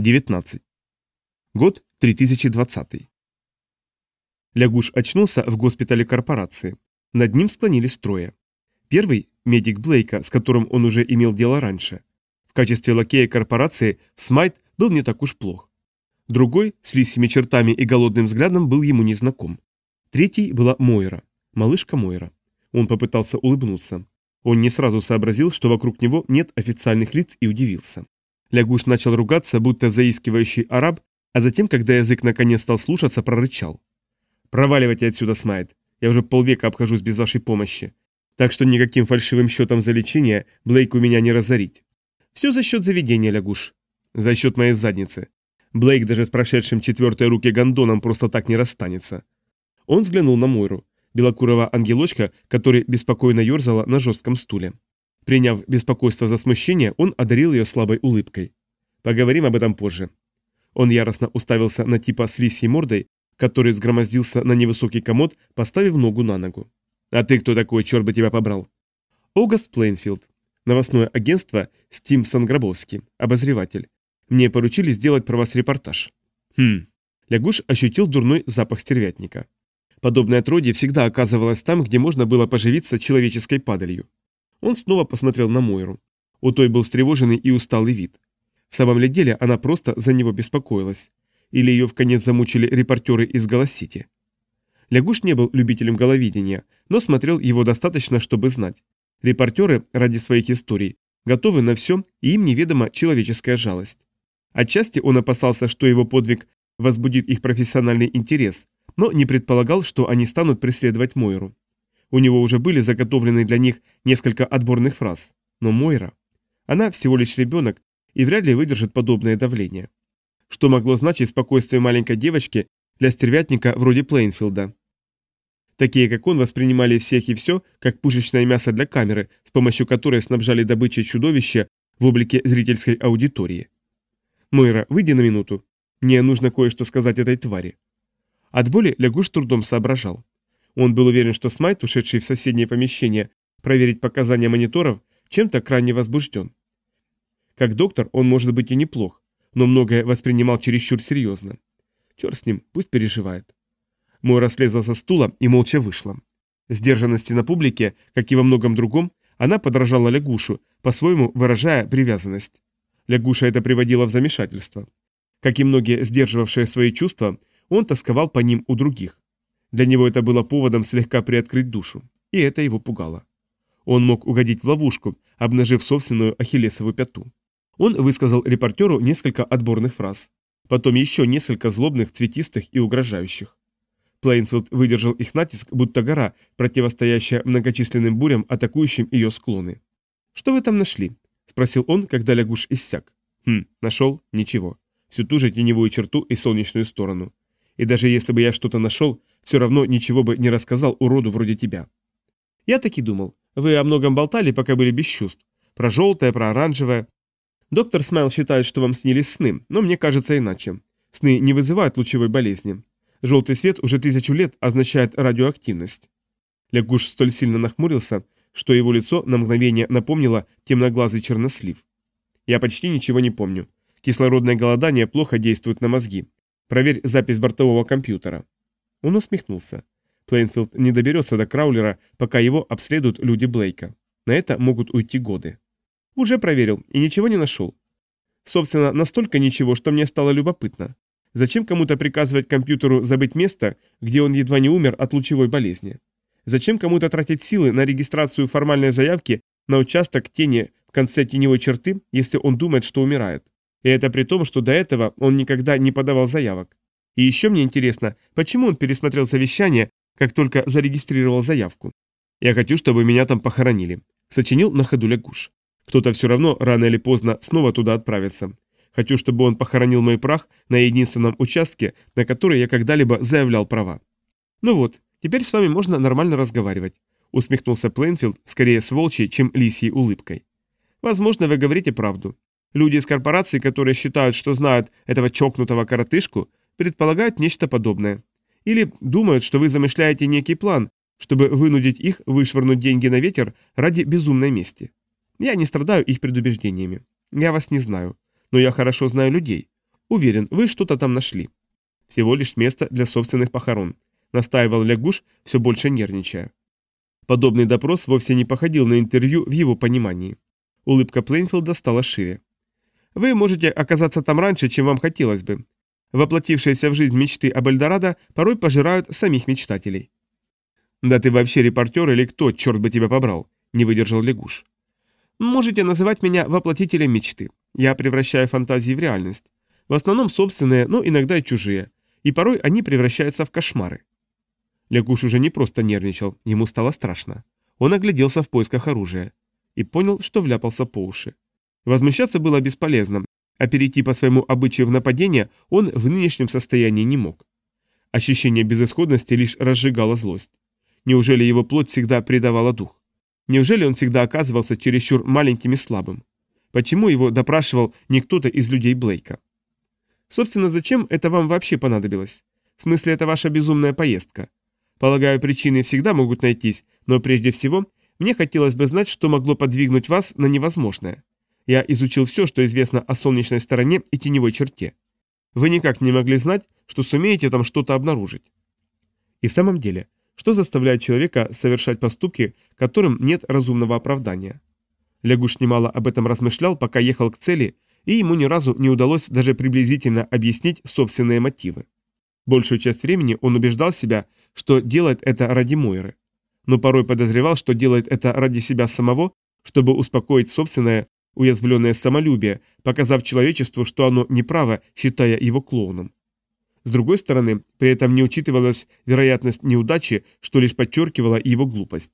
19. Год 3020. Лягуш очнулся в госпитале корпорации. Над ним склонились трое. Первый – медик Блейка, с которым он уже имел дело раньше. В качестве лакея корпорации Смайт был не так уж плох. Другой, с лисьими чертами и голодным взглядом, был ему незнаком. Третий была Мойра, малышка Мойра. Он попытался улыбнуться. Он не сразу сообразил, что вокруг него нет официальных лиц и удивился. Лягуш начал ругаться, будто заискивающий араб, а затем, когда язык наконец стал слушаться, прорычал. «Проваливайте отсюда, Смайт. Я уже полвека обхожусь без вашей помощи. Так что никаким фальшивым счетом за лечение Блейк у меня не разорить. Все за счет заведения, Лягуш. За счет моей задницы. Блейк даже с прошедшим четвертой руки гондоном просто так не расстанется». Он взглянул на Мойру, белокурого ангелочка, который беспокойно ерзала на жестком стуле. Приняв беспокойство за смущение, он одарил ее слабой улыбкой. «Поговорим об этом позже». Он яростно уставился на типа с лисьей мордой, который взгромоздился на невысокий комод, поставив ногу на ногу. «А ты кто такой, черт бы тебя побрал?» «Огаст Плейнфилд. Новостное агентство Стимсон-Грабовский. Обозреватель. Мне поручили сделать про вас репортаж». «Хм». Лягуш ощутил дурной запах стервятника. Подобное отродье всегда оказывалось там, где можно было поживиться человеческой падалью. Он снова посмотрел на Мойру. У той был встревоженный и усталый вид. В самом ли деле она просто за него беспокоилась? Или ее в конец замучили репортеры из Голосити? Лягуш не был любителем головидения, но смотрел его достаточно, чтобы знать. Репортеры, ради своих историй, готовы на все, и им неведома человеческая жалость. Отчасти он опасался, что его подвиг возбудит их профессиональный интерес, но не предполагал, что они станут преследовать Мойру. У него уже были заготовлены для них несколько отборных фраз. Но Мойра... Она всего лишь ребенок и вряд ли выдержит подобное давление. Что могло значить спокойствие маленькой девочки для стервятника вроде Плейнфилда? Такие, как он, воспринимали всех и все, как пушечное мясо для камеры, с помощью которой снабжали добычей чудовища в облике зрительской аудитории. «Мойра, выйди на минуту. Мне нужно кое-что сказать этой твари». От боли Лягуш трудом соображал. Он был уверен, что Смайт, ушедший в соседнее помещение, проверить показания мониторов, чем-то крайне возбужден. Как доктор он может быть и неплох, но многое воспринимал чересчур серьезно. Черт с ним, пусть переживает. Мойра слезла со стула и молча вышла. Сдержанности на публике, как и во многом другом, она подражала Лягушу, по-своему выражая привязанность. Лягуша это приводило в замешательство. Как и многие сдерживавшие свои чувства, он тосковал по ним у других. Для него это было поводом слегка приоткрыть душу, и это его пугало. Он мог угодить в ловушку, обнажив собственную ахиллесову пяту. Он высказал репортеру несколько отборных фраз, потом еще несколько злобных, цветистых и угрожающих. Плейнфилд выдержал их натиск, будто гора, противостоящая многочисленным бурям, атакующим ее склоны. «Что вы там нашли?» – спросил он, когда лягуш иссяк. «Хм, нашел? Ничего. Всю ту же теневую черту и солнечную сторону. И даже если бы я что-то нашел, все равно ничего бы не рассказал уроду вроде тебя. Я так и думал. Вы о многом болтали, пока были без чувств. Про желтое, про оранжевое. Доктор Смайл считает, что вам снились сны, но мне кажется иначе. Сны не вызывают лучевой болезни. Желтый свет уже тысячу лет означает радиоактивность. Лягуш столь сильно нахмурился, что его лицо на мгновение напомнило темноглазый чернослив. Я почти ничего не помню. Кислородное голодание плохо действует на мозги. Проверь запись бортового компьютера. Он усмехнулся. Плейнфилд не доберется до Краулера, пока его обследуют люди Блейка. На это могут уйти годы. Уже проверил и ничего не нашел. Собственно, настолько ничего, что мне стало любопытно. Зачем кому-то приказывать компьютеру забыть место, где он едва не умер от лучевой болезни? Зачем кому-то тратить силы на регистрацию формальной заявки на участок тени в конце теневой черты, если он думает, что умирает? И это при том, что до этого он никогда не подавал заявок. И еще мне интересно, почему он пересмотрел совещание, как только зарегистрировал заявку. «Я хочу, чтобы меня там похоронили», — сочинил на ходу Лягуш. «Кто-то все равно рано или поздно снова туда отправится. Хочу, чтобы он похоронил мой прах на единственном участке, на который я когда-либо заявлял права». «Ну вот, теперь с вами можно нормально разговаривать», — усмехнулся Плейнфилд, скорее с волчьей, чем лисьей улыбкой. «Возможно, вы говорите правду. Люди из корпорации, которые считают, что знают этого чокнутого коротышку, предполагают нечто подобное. Или думают, что вы замышляете некий план, чтобы вынудить их вышвырнуть деньги на ветер ради безумной мести. Я не страдаю их предубеждениями. Я вас не знаю, но я хорошо знаю людей. Уверен, вы что-то там нашли. Всего лишь место для собственных похорон, настаивал Лягуш, все больше нервничая. Подобный допрос вовсе не походил на интервью в его понимании. Улыбка Плейнфилда стала шире. «Вы можете оказаться там раньше, чем вам хотелось бы. Воплотившиеся в жизнь мечты об Эльдорадо порой пожирают самих мечтателей. «Да ты вообще репортер или кто, черт бы тебя побрал?» – не выдержал лягуш. «Можете называть меня воплотителем мечты. Я превращаю фантазии в реальность. В основном собственные, но иногда и чужие. И порой они превращаются в кошмары». Лягуш уже не просто нервничал, ему стало страшно. Он огляделся в поисках оружия и понял, что вляпался по уши. Возмущаться было бесполезно, а перейти по своему обычаю в нападение он в нынешнем состоянии не мог. Ощущение безысходности лишь разжигало злость. Неужели его плоть всегда предавала дух? Неужели он всегда оказывался чересчур маленьким и слабым? Почему его допрашивал не кто-то из людей Блейка? Собственно, зачем это вам вообще понадобилось? В смысле, это ваша безумная поездка. Полагаю, причины всегда могут найтись, но прежде всего, мне хотелось бы знать, что могло подвигнуть вас на невозможное. Я изучил все, что известно о солнечной стороне и теневой черте. Вы никак не могли знать, что сумеете там что-то обнаружить. И в самом деле, что заставляет человека совершать поступки, которым нет разумного оправдания? Лягуш немало об этом размышлял, пока ехал к цели, и ему ни разу не удалось даже приблизительно объяснить собственные мотивы. Большую часть времени он убеждал себя, что делает это ради Мойры. Но порой подозревал, что делает это ради себя самого, чтобы успокоить собственное уязвленное самолюбие, показав человечеству, что оно неправо, считая его клоуном. С другой стороны, при этом не учитывалась вероятность неудачи, что лишь подчеркивала его глупость.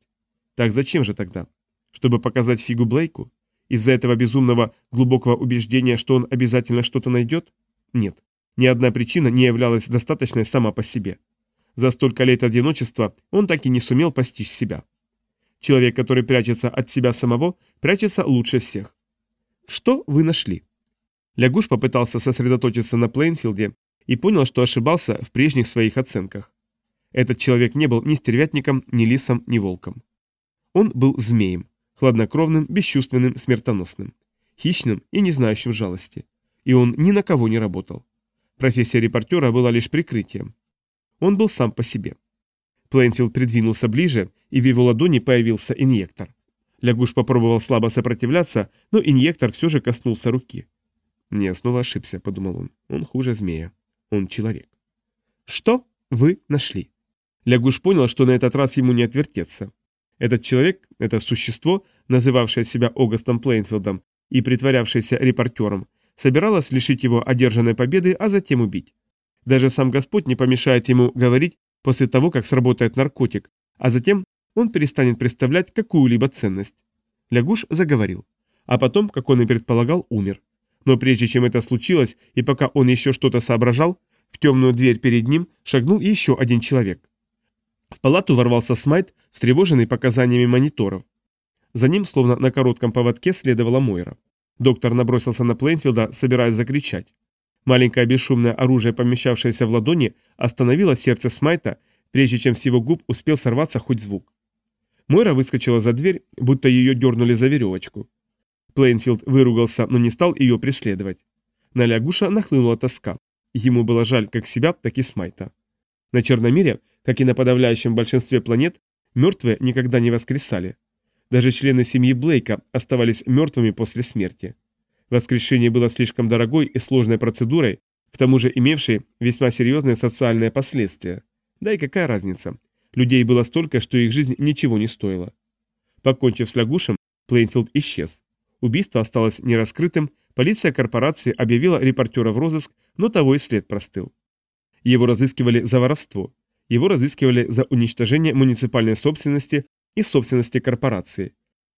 Так зачем же тогда? Чтобы показать фигу Блейку? Из-за этого безумного, глубокого убеждения, что он обязательно что-то найдет? Нет. Ни одна причина не являлась достаточной сама по себе. За столько лет одиночества он так и не сумел постичь себя. Человек, который прячется от себя самого, прячется лучше всех. Что вы нашли? Лягуш попытался сосредоточиться на Плейнфилде и понял, что ошибался в прежних своих оценках. Этот человек не был ни стервятником, ни лисом, ни волком. Он был змеем, хладнокровным, бесчувственным, смертоносным, хищным и не знающим жалости. И он ни на кого не работал. Профессия репортера была лишь прикрытием. Он был сам по себе. Плейнфилд придвинулся ближе, и в его ладони появился инъектор. Лягуш попробовал слабо сопротивляться, но инъектор все же коснулся руки. «Не, снова ошибся», — подумал он. «Он хуже змея. Он человек». «Что вы нашли?» Лягуш понял, что на этот раз ему не отвертеться. Этот человек, это существо, называвшее себя Огастом Плейнфилдом и притворявшееся репортером, собиралось лишить его одержанной победы, а затем убить. Даже сам Господь не помешает ему говорить после того, как сработает наркотик, а затем он перестанет представлять какую-либо ценность. Лягуш заговорил. А потом, как он и предполагал, умер. Но прежде чем это случилось, и пока он еще что-то соображал, в темную дверь перед ним шагнул еще один человек. В палату ворвался Смайт, встревоженный показаниями мониторов. За ним, словно на коротком поводке, следовала Мойра. Доктор набросился на Плейнфилда, собираясь закричать. Маленькое бесшумное оружие, помещавшееся в ладони, остановило сердце Смайта, прежде чем с его губ успел сорваться хоть звук. Мойра выскочила за дверь, будто ее дернули за веревочку. Плейнфилд выругался, но не стал ее преследовать. На Лягуша нахлынула тоска. Ему было жаль как себя, так и Смайта. На Черномире, как и на подавляющем большинстве планет, мертвые никогда не воскресали. Даже члены семьи Блейка оставались мертвыми после смерти. Воскрешение было слишком дорогой и сложной процедурой, к тому же имевшей весьма серьезные социальные последствия. Да и какая разница, Людей было столько, что их жизнь ничего не стоила. Покончив с лягушем, Плейнфилд исчез. Убийство осталось нераскрытым, полиция корпорации объявила репортера в розыск, но того и след простыл. Его разыскивали за воровство. Его разыскивали за уничтожение муниципальной собственности и собственности корпорации.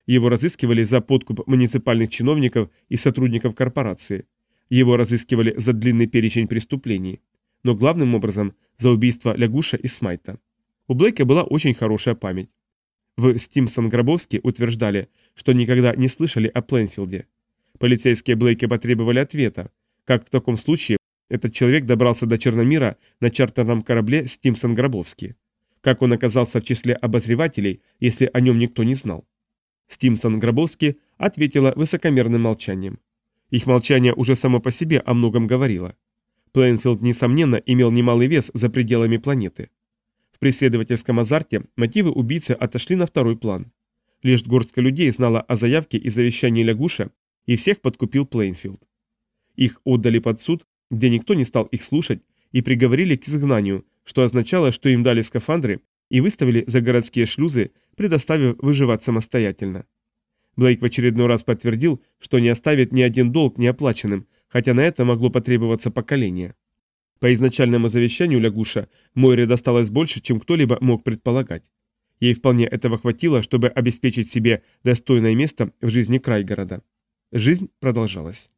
Его разыскивали за подкуп муниципальных чиновников и сотрудников корпорации. Его разыскивали за длинный перечень преступлений. Но главным образом за убийство Лягуша и Смайта. У Блейка была очень хорошая память. В Стимсон-Гробовске утверждали, что никогда не слышали о Пленфилде. Полицейские Блейка потребовали ответа, как в таком случае этот человек добрался до Черномира на чартерном корабле Стимсон-Гробовский, как он оказался в числе обозревателей, если о нем никто не знал. Стимсон-Грабовский ответила высокомерным молчанием. Их молчание уже само по себе о многом говорило. Плейнфилд, несомненно, имел немалый вес за пределами планеты. В преследовательском азарте мотивы убийцы отошли на второй план. Лишь горстка людей знала о заявке и завещании Лягуша, и всех подкупил Плейнфилд. Их отдали под суд, где никто не стал их слушать, и приговорили к изгнанию, что означало, что им дали скафандры и выставили за городские шлюзы, предоставив выживать самостоятельно. Блейк в очередной раз подтвердил, что не оставит ни один долг неоплаченным, хотя на это могло потребоваться поколение. По изначальному завещанию Лягуша Мойре досталось больше, чем кто-либо мог предполагать. Ей вполне этого хватило, чтобы обеспечить себе достойное место в жизни край города. Жизнь продолжалась.